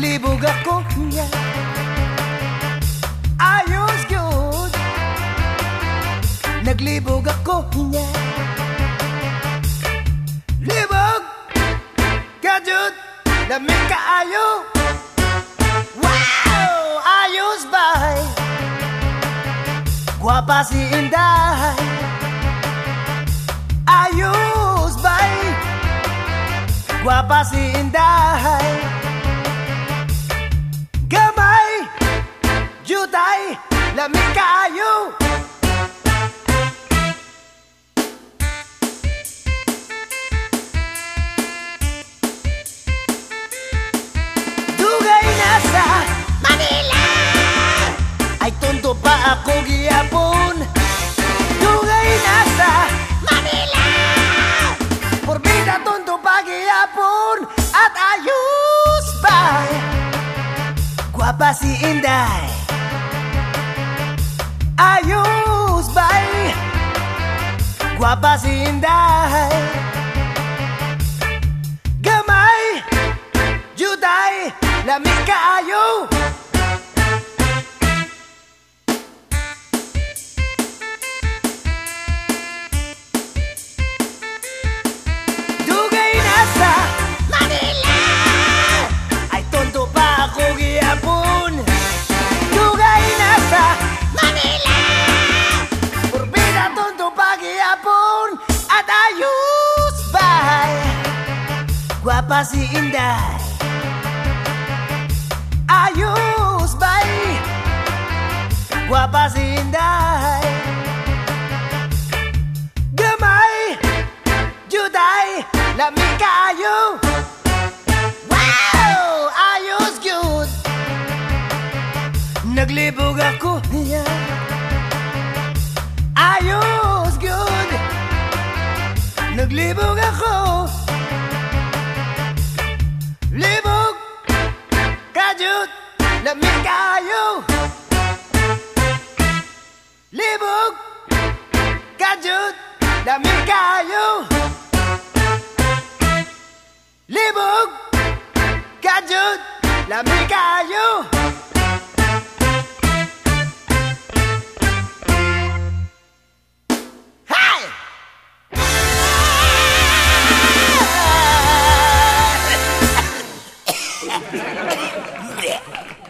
Naglibog ako niya Ayos good? Naglibog ako niya Libog Gadget Lamig kaayo Wow! Ayos bahay Guwapa si Inday Ayos bay Guwapa si Inday Guwapa si Inday Ayos ba Guwapa si Inday Gamay Juday Lamig kaayo Guwapa si Inday Ayos bay Guwapa si Inday Gamay Juday Lamig kaayo Wow! Ayos good Naglibog ako yeah. 민가요 리북 가죽 나 민가요 리북 가죽 나 민가요 Yeah.